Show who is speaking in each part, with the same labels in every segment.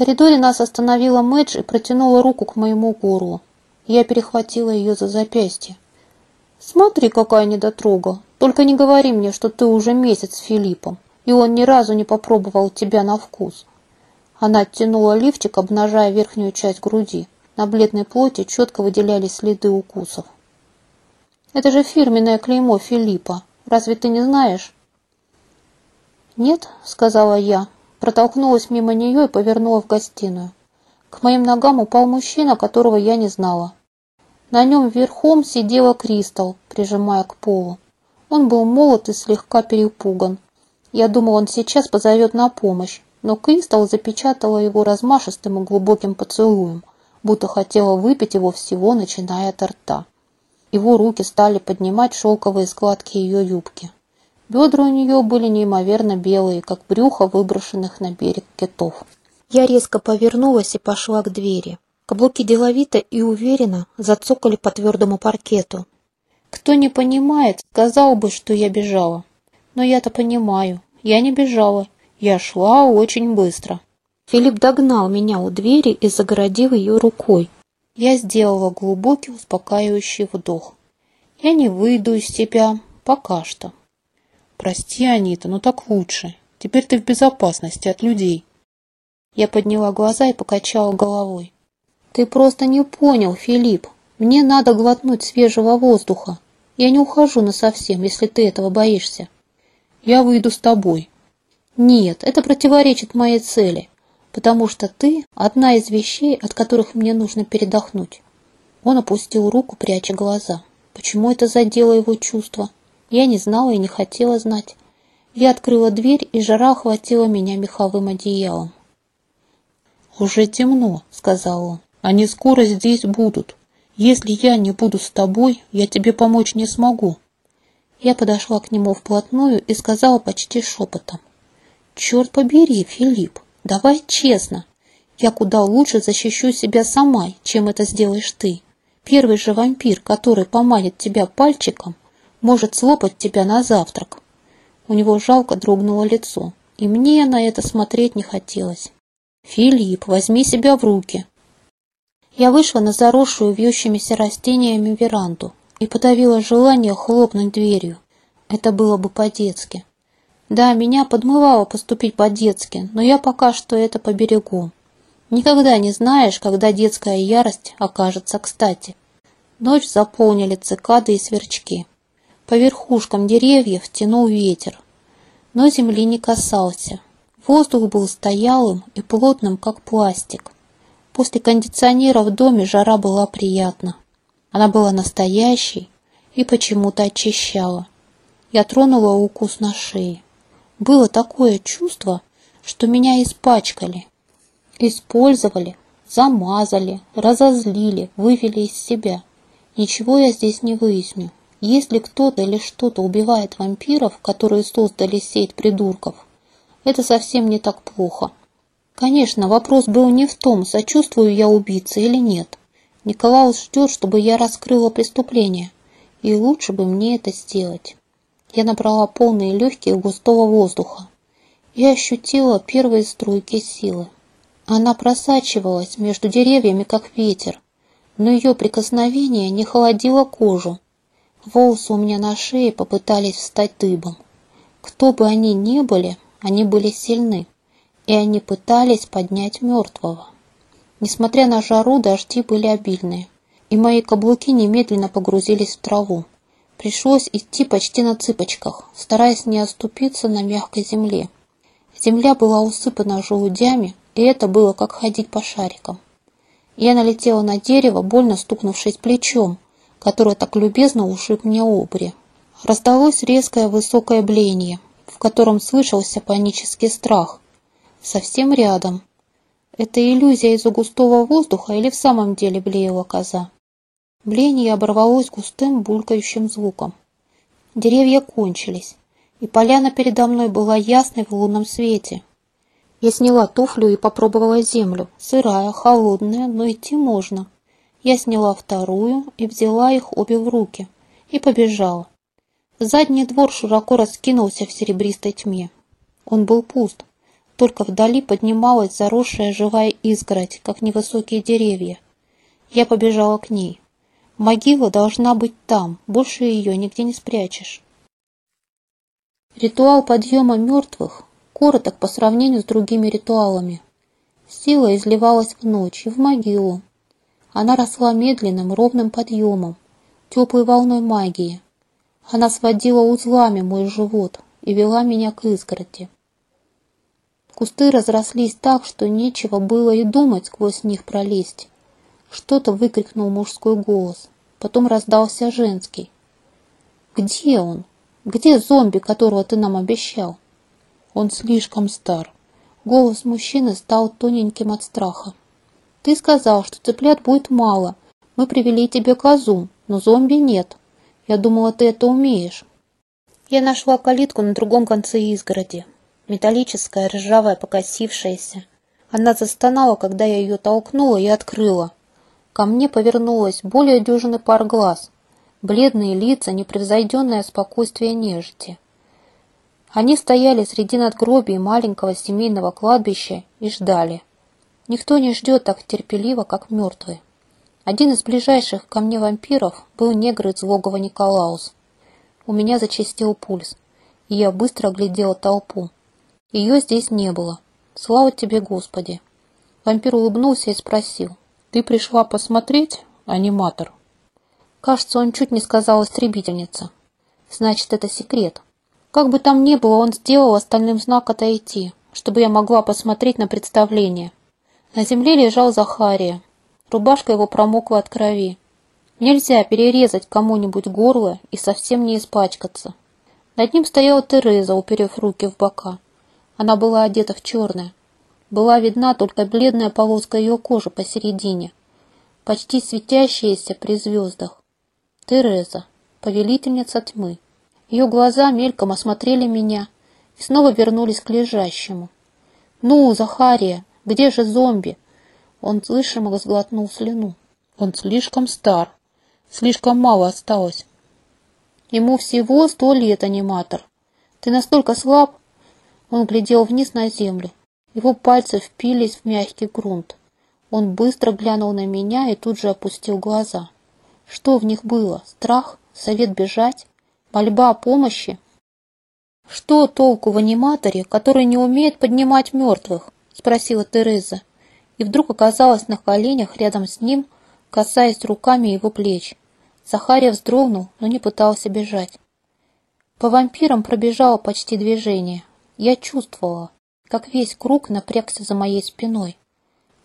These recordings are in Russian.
Speaker 1: коридоре нас остановила Мэдж и протянула руку к моему горлу. Я перехватила ее за запястье. «Смотри, какая недотрога! Только не говори мне, что ты уже месяц с Филиппом, и он ни разу не попробовал тебя на вкус». Она оттянула лифчик, обнажая верхнюю часть груди. На бледной плоти четко выделялись следы укусов. «Это же фирменное клеймо Филиппа. Разве ты не знаешь?» «Нет», — сказала я, протолкнулась мимо нее и повернула в гостиную. К моим ногам упал мужчина, которого я не знала. На нем верхом сидела Кристал, прижимая к полу. Он был молод и слегка перепуган. Я думал, он сейчас позовет на помощь, но Кристал запечатала его размашистым и глубоким поцелуем, будто хотела выпить его всего, начиная от рта. Его руки стали поднимать шелковые складки ее юбки. Бедра у нее были неимоверно белые, как брюхо выброшенных на берег китов. Я резко повернулась и пошла к двери. Каблуки деловито и уверенно зацокали по твердому паркету. Кто не понимает, сказал бы, что я бежала. Но я-то понимаю. Я не бежала. Я шла очень быстро. Филипп догнал меня у двери и загородил ее рукой. Я сделала глубокий успокаивающий вдох. Я не выйду из тебя пока что. Прости, Анита, но так лучше. Теперь ты в безопасности от людей. Я подняла глаза и покачала головой. Ты просто не понял, Филипп. Мне надо глотнуть свежего воздуха. Я не ухожу на совсем, если ты этого боишься. Я выйду с тобой. Нет, это противоречит моей цели, потому что ты одна из вещей, от которых мне нужно передохнуть. Он опустил руку, пряча глаза. Почему это задело его чувства? Я не знала и не хотела знать. Я открыла дверь, и жара охватила меня меховым одеялом. «Уже темно», — сказал он. «Они скоро здесь будут. Если я не буду с тобой, я тебе помочь не смогу». Я подошла к нему вплотную и сказала почти шепотом. «Черт побери, Филипп, давай честно. Я куда лучше защищу себя сама, чем это сделаешь ты. Первый же вампир, который поманит тебя пальчиком, может слопать тебя на завтрак. У него жалко дрогнуло лицо, и мне на это смотреть не хотелось. «Филипп, возьми себя в руки!» Я вышла на заросшую вьющимися растениями веранду и подавила желание хлопнуть дверью. Это было бы по-детски. Да, меня подмывало поступить по-детски, но я пока что это поберегу. Никогда не знаешь, когда детская ярость окажется кстати. Ночь заполнили цикады и сверчки. По верхушкам деревьев тянул ветер, но земли не касался. Воздух был стоялым и плотным, как пластик. После кондиционера в доме жара была приятна. Она была настоящей и почему-то очищала. Я тронула укус на шее. Было такое чувство, что меня испачкали. Использовали, замазали, разозлили, вывели из себя. Ничего я здесь не выясню. Если кто-то или что-то убивает вампиров, которые создали сеть придурков, это совсем не так плохо. Конечно, вопрос был не в том, сочувствую я убийце или нет. Николаус ждет, чтобы я раскрыла преступление, и лучше бы мне это сделать. Я набрала полные легкие густого воздуха и ощутила первые струйки силы. Она просачивалась между деревьями, как ветер, но ее прикосновение не холодило кожу, Волосы у меня на шее попытались встать дыбом. Кто бы они ни были, они были сильны, и они пытались поднять мертвого. Несмотря на жару, дожди были обильные, и мои каблуки немедленно погрузились в траву. Пришлось идти почти на цыпочках, стараясь не оступиться на мягкой земле. Земля была усыпана желудями, и это было как ходить по шарикам. Я налетела на дерево, больно стукнувшись плечом, которое так любезно ушиб мне обри. Раздалось резкое высокое бление, в котором слышался панический страх. Совсем рядом. Это иллюзия из-за густого воздуха или в самом деле блеяла коза? Бление оборвалось густым булькающим звуком. Деревья кончились, и поляна передо мной была ясной в лунном свете. Я сняла туфлю и попробовала землю. Сырая, холодная, но идти можно. Я сняла вторую и взяла их обе в руки и побежала. Задний двор широко раскинулся в серебристой тьме. Он был пуст. Только вдали поднималась заросшая живая изгородь, как невысокие деревья. Я побежала к ней. Могила должна быть там, больше ее нигде не спрячешь. Ритуал подъема мертвых короток по сравнению с другими ритуалами. Сила изливалась в ночь и в могилу. Она росла медленным, ровным подъемом, теплой волной магии. Она сводила узлами мой живот и вела меня к изгороди. Кусты разрослись так, что нечего было и думать сквозь них пролезть. Что-то выкрикнул мужской голос, потом раздался женский. «Где он? Где зомби, которого ты нам обещал?» Он слишком стар. Голос мужчины стал тоненьким от страха. Ты сказал, что цыплят будет мало. Мы привели тебе козу, но зомби нет. Я думала, ты это умеешь. Я нашла калитку на другом конце изгороди. Металлическая, ржавая, покосившаяся. Она застонала, когда я ее толкнула и открыла. Ко мне повернулась более дюжины пар глаз. Бледные лица, непревзойденное спокойствие нежити. Они стояли среди надгробий маленького семейного кладбища и ждали. Никто не ждет так терпеливо, как мертвые. Один из ближайших ко мне вампиров был негр из логова Николаус. У меня зачастил пульс, и я быстро оглядела толпу. Ее здесь не было. Слава тебе, Господи! Вампир улыбнулся и спросил. Ты пришла посмотреть, аниматор? Кажется, он чуть не сказал истребительница. Значит, это секрет. Как бы там ни было, он сделал остальным знак отойти, чтобы я могла посмотреть на представление. На земле лежал Захария. Рубашка его промокла от крови. Нельзя перерезать кому-нибудь горло и совсем не испачкаться. Над ним стояла Тереза, уперев руки в бока. Она была одета в черное. Была видна только бледная полоска ее кожи посередине, почти светящаяся при звездах. Тереза, повелительница тьмы. Ее глаза мельком осмотрели меня и снова вернулись к лежащему. «Ну, Захария, где же зомби?» Он слышимо сглотнул слюну. «Он слишком стар. Слишком мало осталось. Ему всего сто лет, аниматор. Ты настолько слаб...» Он глядел вниз на землю. Его пальцы впились в мягкий грунт. Он быстро глянул на меня и тут же опустил глаза. Что в них было? Страх? Совет бежать? Мольба о помощи? Что толку в аниматоре, который не умеет поднимать мертвых? Спросила Тереза. И вдруг оказалась на коленях рядом с ним, касаясь руками его плеч. Захария вздрогнул, но не пытался бежать. По вампирам пробежало почти движение. Я чувствовала, как весь круг напрягся за моей спиной.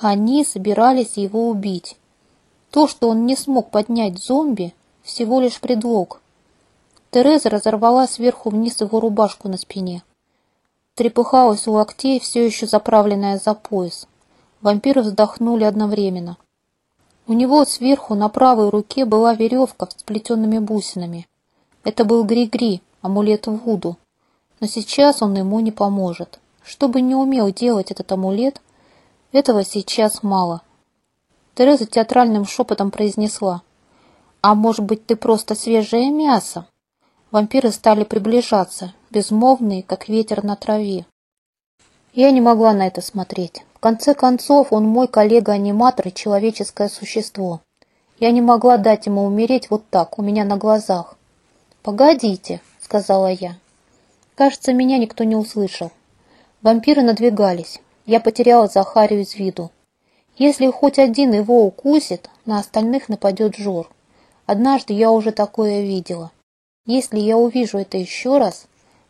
Speaker 1: Они собирались его убить. То, что он не смог поднять зомби, всего лишь предлог. Тереза разорвала сверху вниз его рубашку на спине. Трепыхалась у локтей, все еще заправленная за пояс. Вампиры вздохнули одновременно. У него сверху на правой руке была веревка с сплетенными бусинами. Это был Гри-Гри, амулет Вуду. Но сейчас он ему не поможет. Что бы не умел делать этот амулет, этого сейчас мало. Тереза театральным шепотом произнесла. «А может быть, ты просто свежее мясо?» Вампиры стали приближаться, безмолвные, как ветер на траве. Я не могла на это смотреть. В конце концов, он мой коллега-аниматор и человеческое существо. Я не могла дать ему умереть вот так, у меня на глазах. «Погодите», — сказала я. Кажется, меня никто не услышал. Вампиры надвигались. Я потеряла Захарию из виду. Если хоть один его укусит, на остальных нападет Жор. Однажды я уже такое видела. Если я увижу это еще раз,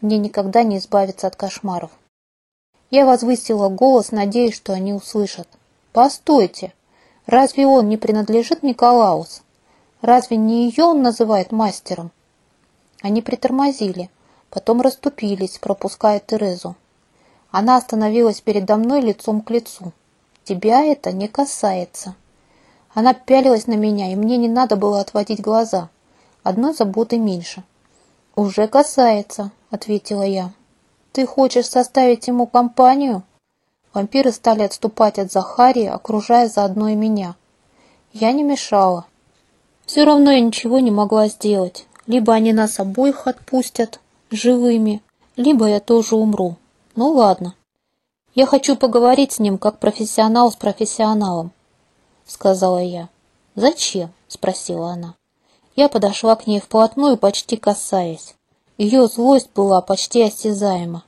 Speaker 1: мне никогда не избавиться от кошмаров. Я возвысила голос, надеясь, что они услышат. «Постойте! Разве он не принадлежит Николаус? Разве не ее он называет мастером?» Они притормозили, потом расступились, пропуская Терезу. Она остановилась передо мной лицом к лицу. «Тебя это не касается». Она пялилась на меня, и мне не надо было отводить глаза – Одной заботы меньше. «Уже касается», — ответила я. «Ты хочешь составить ему компанию?» Вампиры стали отступать от Захарии, окружая заодно и меня. Я не мешала. Все равно я ничего не могла сделать. Либо они нас обоих отпустят живыми, либо я тоже умру. Ну ладно. «Я хочу поговорить с ним, как профессионал с профессионалом», — сказала я. «Зачем?» — спросила она. Я подошла к ней вплотную, почти касаясь. Ее злость была почти осязаема.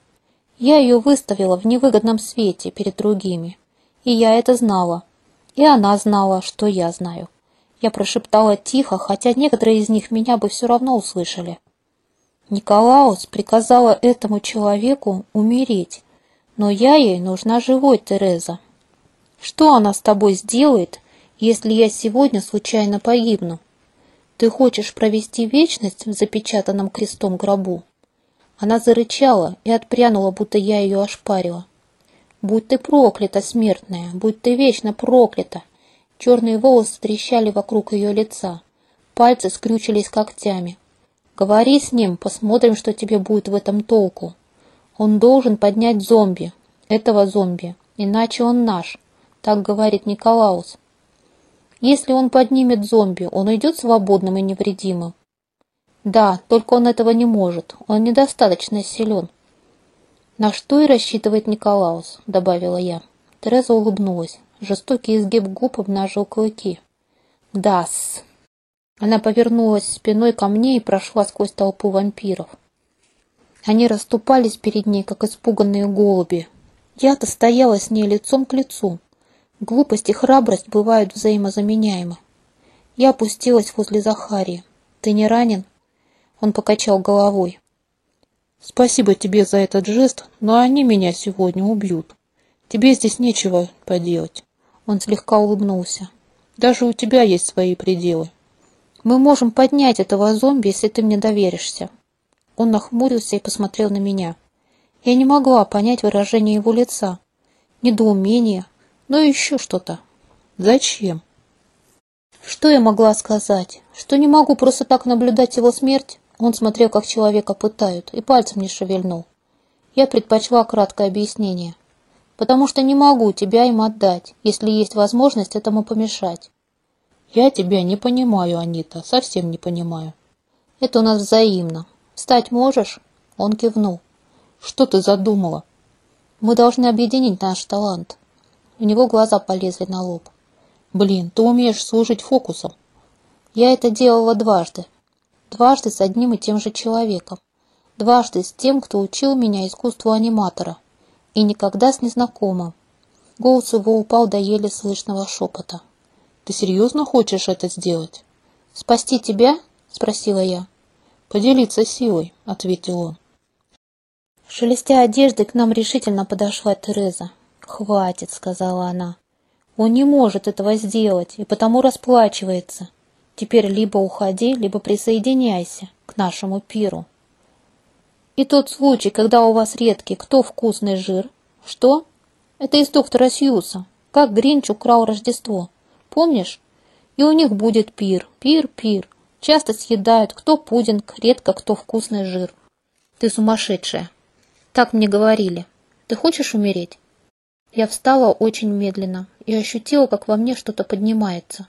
Speaker 1: Я ее выставила в невыгодном свете перед другими. И я это знала. И она знала, что я знаю. Я прошептала тихо, хотя некоторые из них меня бы все равно услышали. Николаус приказала этому человеку умереть, но я ей нужна живой, Тереза. Что она с тобой сделает, если я сегодня случайно погибну? Ты хочешь провести вечность в запечатанном крестом гробу? Она зарычала и отпрянула, будто я ее ошпарила. Будь ты проклята, смертная, будь ты вечно проклята. Черные волосы трещали вокруг ее лица. Пальцы скрючились когтями. Говори с ним, посмотрим, что тебе будет в этом толку. Он должен поднять зомби, этого зомби, иначе он наш, так говорит Николаус. Если он поднимет зомби, он уйдет свободным и невредимым. Да, только он этого не может, он недостаточно силен. На что и рассчитывает Николаус, добавила я. Тереза улыбнулась. Жестокий изгиб губ обнажил клыки. «Да-с». Она повернулась спиной ко мне и прошла сквозь толпу вампиров. Они расступались перед ней, как испуганные голуби. Я-то стояла с ней лицом к лицу. Глупость и храбрость бывают взаимозаменяемы. Я опустилась возле Захарии. «Ты не ранен?» Он покачал головой. «Спасибо тебе за этот жест, но они меня сегодня убьют. Тебе здесь нечего поделать». Он слегка улыбнулся. «Даже у тебя есть свои пределы. Мы можем поднять этого зомби, если ты мне доверишься. Он нахмурился и посмотрел на меня. Я не могла понять выражение его лица. Недоумение, но еще что-то. Зачем? Что я могла сказать? Что не могу просто так наблюдать его смерть? Он смотрел, как человека пытают, и пальцем не шевельнул. Я предпочла краткое объяснение. Потому что не могу тебя им отдать, если есть возможность этому помешать. Я тебя не понимаю, Анита, совсем не понимаю. Это у нас взаимно. Встать можешь? Он кивнул. Что ты задумала? Мы должны объединить наш талант. У него глаза полезли на лоб. Блин, ты умеешь служить фокусом. Я это делала дважды. Дважды с одним и тем же человеком. Дважды с тем, кто учил меня искусству аниматора. И никогда с незнакомым. Голос его упал до еле слышного шепота. «Ты серьезно хочешь это сделать?» «Спасти тебя?» – спросила я. «Поделиться силой», — ответил он. Шелестя одеждой, к нам решительно подошла Тереза. «Хватит», — сказала она. «Он не может этого сделать и потому расплачивается. Теперь либо уходи, либо присоединяйся к нашему пиру». «И тот случай, когда у вас редкий, кто вкусный жир?» «Что?» «Это из доктора Сьюса. Как Гринч украл Рождество. Помнишь? И у них будет пир, пир, пир. Часто съедают кто пудинг, редко кто вкусный жир. Ты сумасшедшая. Так мне говорили. Ты хочешь умереть? Я встала очень медленно и ощутила, как во мне что-то поднимается.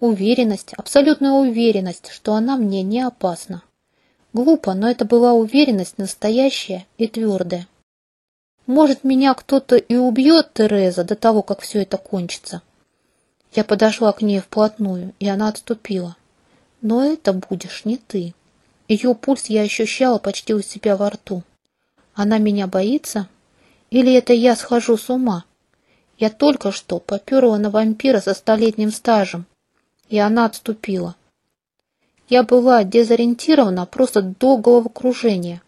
Speaker 1: Уверенность, абсолютная уверенность, что она мне не опасна. Глупо, но это была уверенность настоящая и твердая. Может, меня кто-то и убьет, Тереза, до того, как все это кончится. Я подошла к ней вплотную, и она отступила. Но это будешь не ты. Ее пульс я ощущала почти у себя во рту. Она меня боится? Или это я схожу с ума? Я только что поперла на вампира со столетним стажем, и она отступила. Я была дезориентирована просто до головокружения,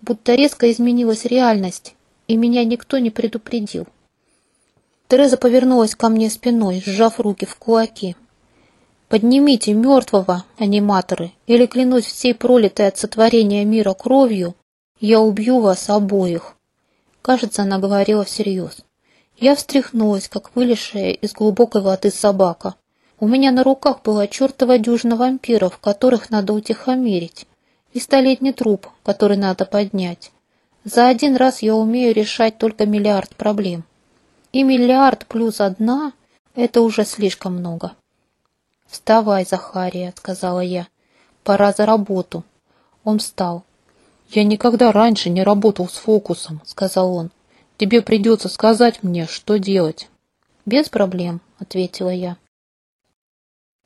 Speaker 1: будто резко изменилась реальность, и меня никто не предупредил. Тереза повернулась ко мне спиной, сжав руки в кулаки. Поднимите мертвого, аниматоры, или, клянусь всей пролитой от сотворения мира кровью, я убью вас обоих. Кажется, она говорила всерьез. Я встряхнулась, как вылезшая из глубокой воды собака. У меня на руках была чертова дюжина вампиров, которых надо утихомирить, и столетний труп, который надо поднять. За один раз я умею решать только миллиард проблем. И миллиард плюс одна – это уже слишком много. «Вставай, Захария», — сказала я. «Пора за работу». Он встал. «Я никогда раньше не работал с фокусом», — сказал он.
Speaker 2: Тебе придется сказать мне, что делать».
Speaker 1: «Без проблем», — ответила я.